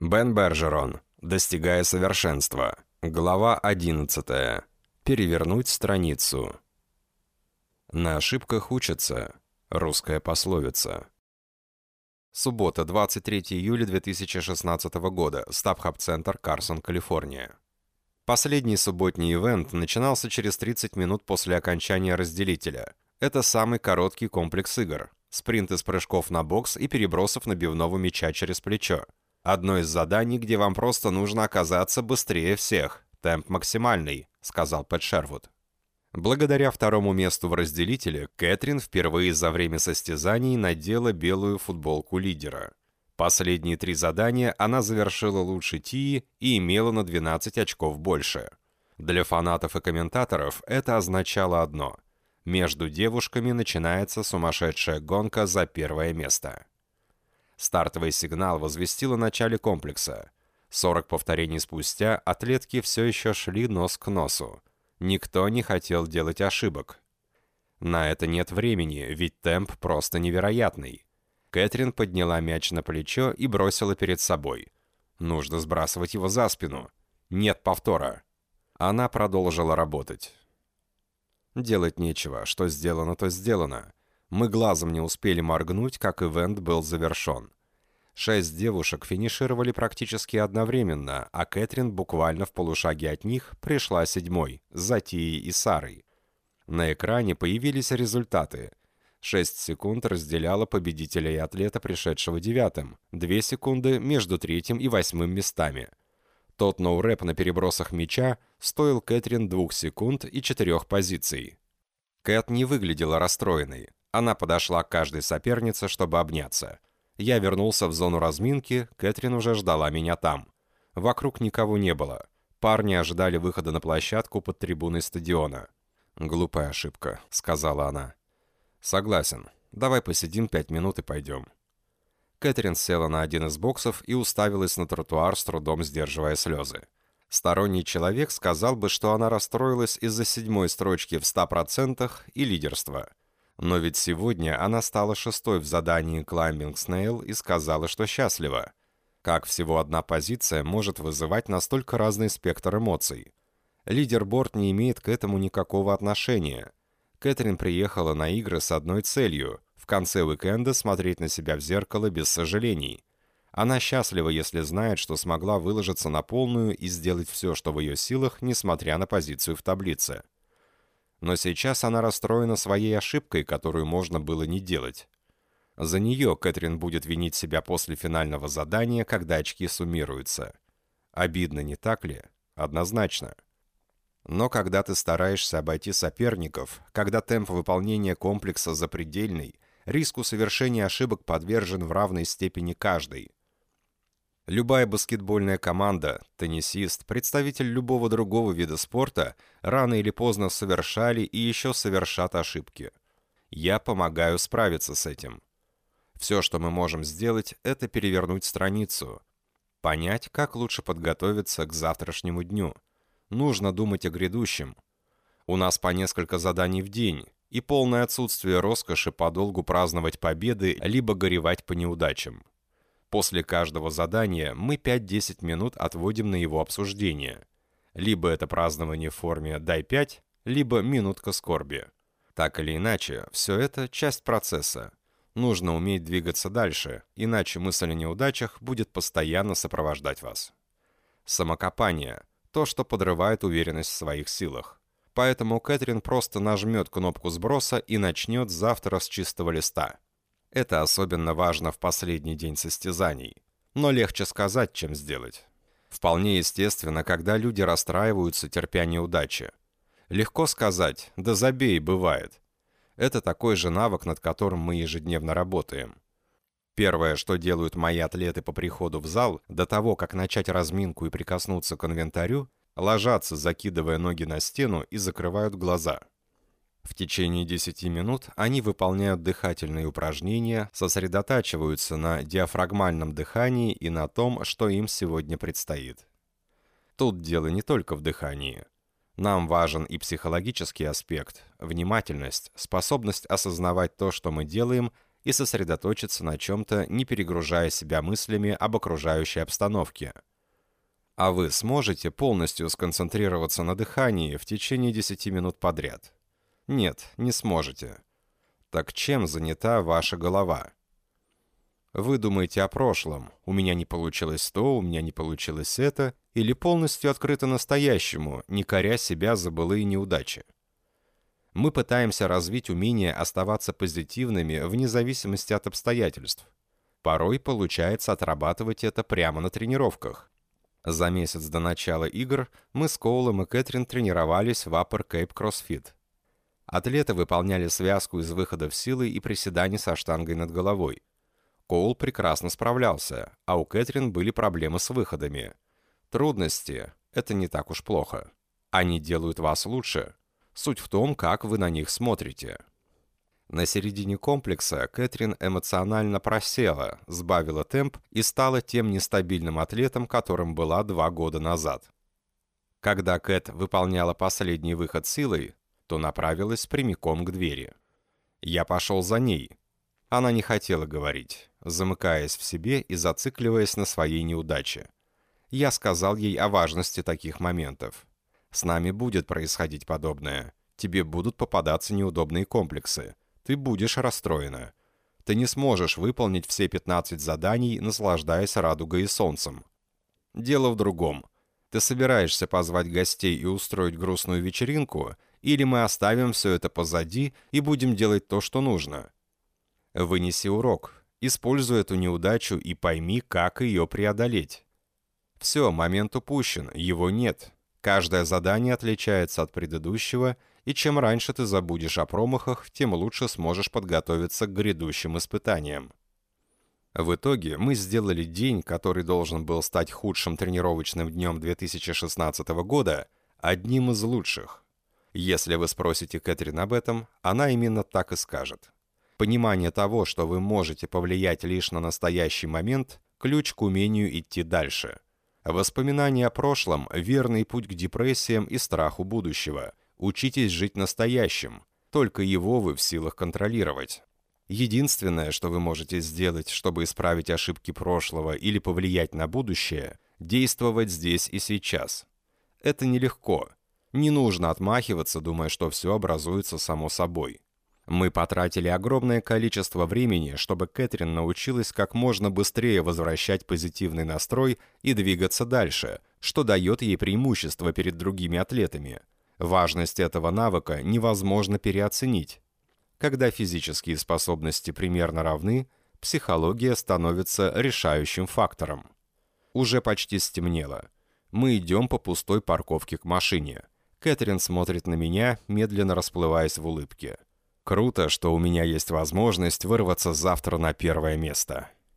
Бен Бержерон. Достигая совершенства. Глава 11. Перевернуть страницу. На ошибках учатся. Русская пословица. Суббота, 23 июля 2016 года. Стабхаб-центр, Карсон, Калифорния. Последний субботний ивент начинался через 30 минут после окончания разделителя. Это самый короткий комплекс игр. Спринт из прыжков на бокс и перебросов набивного мяча через плечо. Одно из заданий, где вам просто нужно оказаться быстрее всех. Темп максимальный, сказал Пэт Шервуд. Благодаря второму месту в разделителе, Кэтрин впервые за время состязаний надела белую футболку лидера. Последние три задания она завершила лучше Тии и имела на 12 очков больше. Для фанатов и комментаторов это означало одно. Между девушками начинается сумасшедшая гонка за первое место. Стартовый сигнал возвестил о начале комплекса. 40 повторений спустя атлетки все еще шли нос к носу. Никто не хотел делать ошибок. На это нет времени, ведь темп просто невероятный. Кэтрин подняла мяч на плечо и бросила перед собой. Нужно сбрасывать его за спину. Нет повтора. Она продолжила работать. Делать нечего, что сделано, то сделано. Мы глазом не успели моргнуть, как ивент был завершен. Шесть девушек финишировали практически одновременно, а Кэтрин буквально в полушаге от них пришла седьмой, за Тией и Сарой. На экране появились результаты. 6 секунд разделяло победителя и атлета, пришедшего девятым. 2 секунды между третьим и восьмым местами. Тот ноу-рэп на перебросах мяча стоил Кэтрин 2 секунд и 4 позиций. Кэт не выглядела расстроенной. Она подошла к каждой сопернице, чтобы обняться. Я вернулся в зону разминки, Кэтрин уже ждала меня там. Вокруг никого не было. Парни ожидали выхода на площадку под трибуной стадиона. «Глупая ошибка», — сказала она. «Согласен. Давай посидим пять минут и пойдем». Кэтрин села на один из боксов и уставилась на тротуар, с трудом сдерживая слезы. Сторонний человек сказал бы, что она расстроилась из-за седьмой строчки в 100% и лидерства. Но ведь сегодня она стала шестой в задании Climbing Snail и сказала, что счастлива. Как всего одна позиция может вызывать настолько разный спектр эмоций? Лидерборд не имеет к этому никакого отношения. Кэтрин приехала на игры с одной целью – в конце уикенда смотреть на себя в зеркало без сожалений. Она счастлива, если знает, что смогла выложиться на полную и сделать все, что в ее силах, несмотря на позицию в таблице. Но сейчас она расстроена своей ошибкой, которую можно было не делать. За нее Кэтрин будет винить себя после финального задания, когда очки суммируются. Обидно, не так ли? Однозначно. Но когда ты стараешься обойти соперников, когда темп выполнения комплекса запредельный, риску совершения ошибок подвержен в равной степени каждый. Любая баскетбольная команда, теннисист, представитель любого другого вида спорта рано или поздно совершали и еще совершат ошибки. Я помогаю справиться с этим. Все, что мы можем сделать, это перевернуть страницу, понять, как лучше подготовиться к завтрашнему дню – Нужно думать о грядущем. У нас по несколько заданий в день, и полное отсутствие роскоши подолгу праздновать победы, либо горевать по неудачам. После каждого задания мы 5-10 минут отводим на его обсуждение. Либо это празднование в форме «дай 5», либо «минутка скорби». Так или иначе, все это часть процесса. Нужно уметь двигаться дальше, иначе мысль о неудачах будет постоянно сопровождать вас. Самокопание – то, что подрывает уверенность в своих силах. Поэтому Кэтрин просто нажмет кнопку сброса и начнет завтра с чистого листа. Это особенно важно в последний день состязаний. Но легче сказать, чем сделать. Вполне естественно, когда люди расстраиваются, терпя неудачи. Легко сказать «да забей, бывает». Это такой же навык, над которым мы ежедневно работаем. Первое, что делают мои атлеты по приходу в зал, до того, как начать разминку и прикоснуться к инвентарю, ложатся, закидывая ноги на стену и закрывают глаза. В течение 10 минут они выполняют дыхательные упражнения, сосредотачиваются на диафрагмальном дыхании и на том, что им сегодня предстоит. Тут дело не только в дыхании. Нам важен и психологический аспект, внимательность, способность осознавать то, что мы делаем – и сосредоточиться на чем-то, не перегружая себя мыслями об окружающей обстановке. А вы сможете полностью сконцентрироваться на дыхании в течение 10 минут подряд? Нет, не сможете. Так чем занята ваша голова? Вы думаете о прошлом. У меня не получилось то, у меня не получилось это. Или полностью открыто настоящему, не коря себя за былые неудачи. Мы пытаемся развить умение оставаться позитивными вне зависимости от обстоятельств. Порой получается отрабатывать это прямо на тренировках. За месяц до начала игр мы с Коулом и Кэтрин тренировались в Upper Cape CrossFit. Атлеты выполняли связку из выходов силы и приседаний со штангой над головой. Коул прекрасно справлялся, а у Кэтрин были проблемы с выходами. Трудности — это не так уж плохо. Они делают вас лучше. Суть в том, как вы на них смотрите. На середине комплекса Кэтрин эмоционально просела, сбавила темп и стала тем нестабильным атлетом, которым была два года назад. Когда Кэт выполняла последний выход силой, то направилась прямиком к двери. Я пошел за ней. Она не хотела говорить замыкаясь в себе и зацикливаясь на своей неудаче. Я сказал ей о важности таких моментов. С нами будет происходить подобное. Тебе будут попадаться неудобные комплексы. Ты будешь расстроена. Ты не сможешь выполнить все 15 заданий, наслаждаясь радугой и солнцем. Дело в другом. Ты собираешься позвать гостей и устроить грустную вечеринку, или мы оставим все это позади и будем делать то, что нужно? Вынеси урок, Используй эту неудачу и пойми, как ее преодолеть. Все, момент упущен, его нет. Каждое задание отличается от предыдущего, и чем раньше ты забудешь о промахах, тем лучше сможешь подготовиться к грядущим испытаниям. В итоге мы сделали день, который должен был стать худшим тренировочным днем 2016 года, одним из лучших. Если вы спросите Кэтрин об этом, она именно так и скажет. Понимание того, что вы можете повлиять лишь на настоящий момент – ключ к умению идти дальше. Воспоминания о прошлом – верный путь к депрессиям и страху будущего. Учитесь жить настоящим. Только его вы в силах контролировать. Единственное, что вы можете сделать, чтобы исправить ошибки прошлого или повлиять на будущее – действовать здесь и сейчас. Это нелегко. Не нужно отмахиваться, думая, что все образуется само собой. Мы потратили огромное количество времени, чтобы Кэтрин научилась как можно быстрее возвращать позитивный настрой и двигаться дальше, что дает ей преимущество перед другими атлетами. Важность этого навыка невозможно переоценить. Когда физические способности примерно равны, психология становится решающим фактором. Уже почти стемнело. Мы идем по пустой парковке к машине. Кэтрин смотрит на меня, медленно расплываясь в улыбке. Круто, что у меня есть возможность вырваться завтра на первое место.